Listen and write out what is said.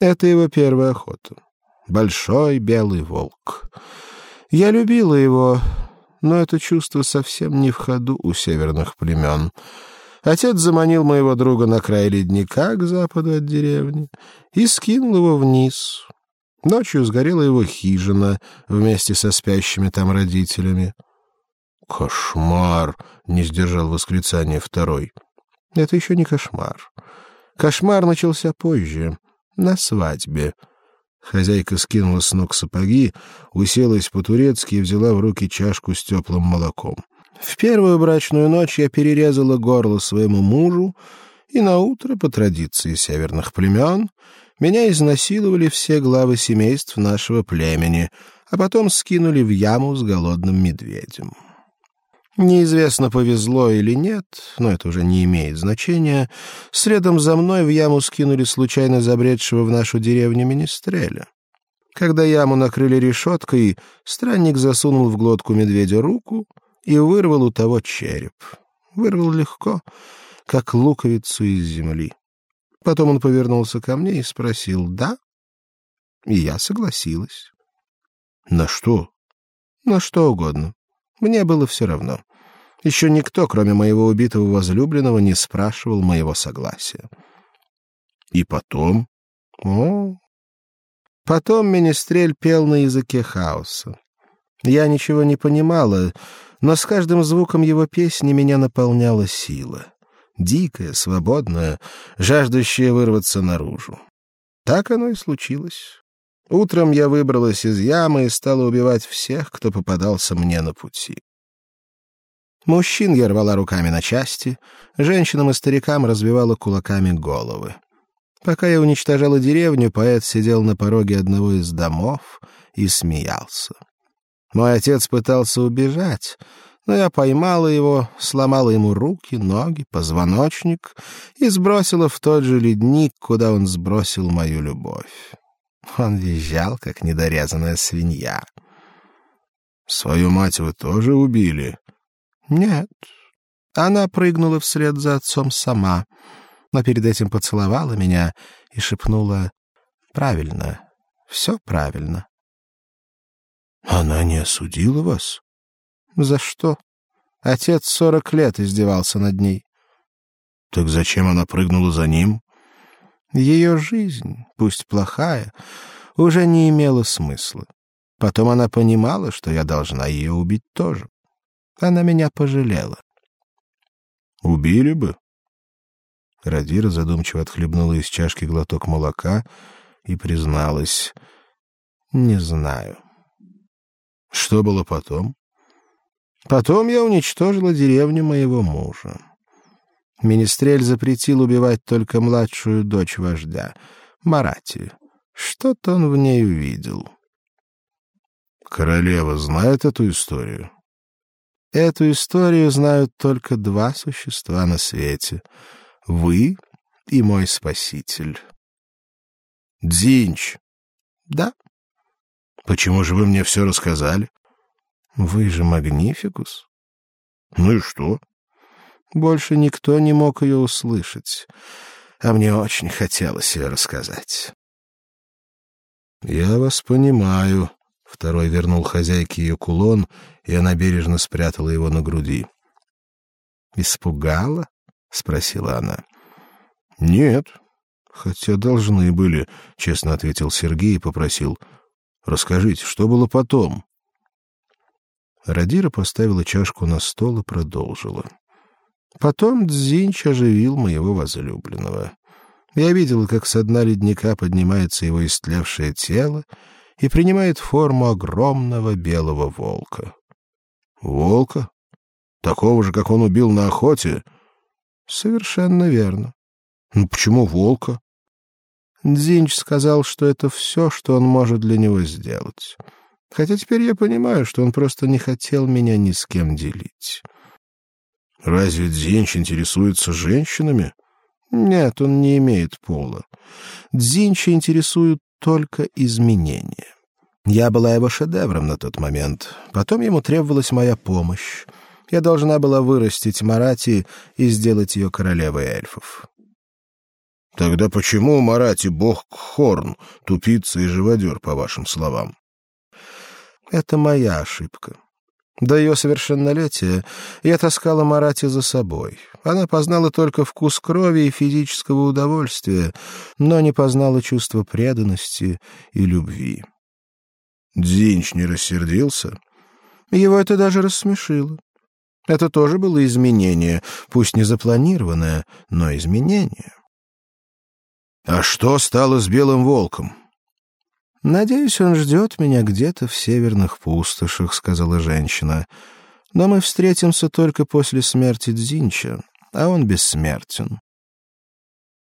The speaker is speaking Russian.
Это его первая охота. Большой белый волк. Я любила его, но это чувство совсем не в ходу у северных племен. Отец заманил моего друга на край ледника к западу от деревни и скинул его вниз. Ночью сгорела его хижина вместе со спящими там родителями. «Кошмар!» — не сдержал восклицания второй. «Это еще не кошмар. Кошмар начался позже, на свадьбе». Хозяйка скинула с ног сапоги, уселась по-турецки и взяла в руки чашку с теплым молоком. В первую брачную ночь я перерезала горло своему мужу, и на утро, по традиции северных племен, меня изнасиловали все главы семейств нашего племени, а потом скинули в яму с голодным медведем. Неизвестно, повезло или нет, но это уже не имеет значения. Следом за мной в яму скинули случайно забредшего в нашу деревню министреля. Когда яму накрыли решеткой, странник засунул в глотку медведя руку и вырвал у того череп. Вырвал легко, как луковицу из земли. Потом он повернулся ко мне и спросил «да?» И я согласилась. «На что?» «На что угодно. Мне было все равно. Еще никто, кроме моего убитого возлюбленного, не спрашивал моего согласия». «И потом?» «О, Потом Менестрель пел на языке хаоса. Я ничего не понимала, но с каждым звуком его песни меня наполняла сила дикая, свободная, жаждущая вырваться наружу. Так оно и случилось. Утром я выбралась из ямы и стала убивать всех, кто попадался мне на пути. Мужчин я рвала руками на части, женщинам и старикам разбивала кулаками головы. Пока я уничтожала деревню, поэт сидел на пороге одного из домов и смеялся. Мой отец пытался убежать, но я поймала его, сломала ему руки, ноги, позвоночник и сбросила в тот же ледник, куда он сбросил мою любовь. Он визжал, как недорезанная свинья. Свою мать вы тоже убили? Нет. Она прыгнула вслед за отцом сама, но перед этим поцеловала меня и шепнула: "Правильно. все правильно". Она не осудила вас? За что? Отец сорок лет издевался над ней. Так зачем она прыгнула за ним? Ее жизнь, пусть плохая, уже не имела смысла. Потом она понимала, что я должна ее убить тоже. Она меня пожалела. Убили бы. Радира задумчиво отхлебнула из чашки глоток молока и призналась: "Не знаю". Что было потом? Потом я уничтожила деревню моего мужа. Министрель запретил убивать только младшую дочь вождя, Марати. Что-то он в ней увидел. Королева знает эту историю. Эту историю знают только два существа на свете: вы и мой спаситель. Дзинч. Да. Почему же вы мне все рассказали? Вы же магнификус. Ну и что? Больше никто не мог ее услышать, а мне очень хотелось ее рассказать. Я вас понимаю. Второй вернул хозяйке ее кулон, и она бережно спрятала его на груди. Испугала? спросила она. Нет, хотя должны были, честно ответил Сергей и попросил: "Расскажите, что было потом?" Радира поставила чашку на стол и продолжила. Потом Дзинч оживил моего возлюбленного. Я видела, как со дна ледника поднимается его истлевшее тело и принимает форму огромного белого волка. Волка? Такого же, как он убил на охоте? Совершенно верно. Ну почему волка? Дзинч сказал, что это все, что он может для него сделать. Хотя теперь я понимаю, что он просто не хотел меня ни с кем делить. Разве Дзинч интересуется женщинами? Нет, он не имеет пола. Дзинча интересуют только изменения. Я была его шедевром на тот момент. Потом ему требовалась моя помощь. Я должна была вырастить Марати и сделать ее королевой эльфов. Тогда почему Марати бог Хорн, тупица и живодер, по вашим словам? Это моя ошибка. До ее совершеннолетия я таскала Марати за собой. Она познала только вкус крови и физического удовольствия, но не познала чувства преданности и любви. Дзинч не рассердился? Его это даже рассмешило. Это тоже было изменение, пусть не запланированное, но изменение. А что стало с белым волком? Надеюсь, он ждет меня где-то в северных пустошах, сказала женщина. Но мы встретимся только после смерти Дзинча, а он бессмертен.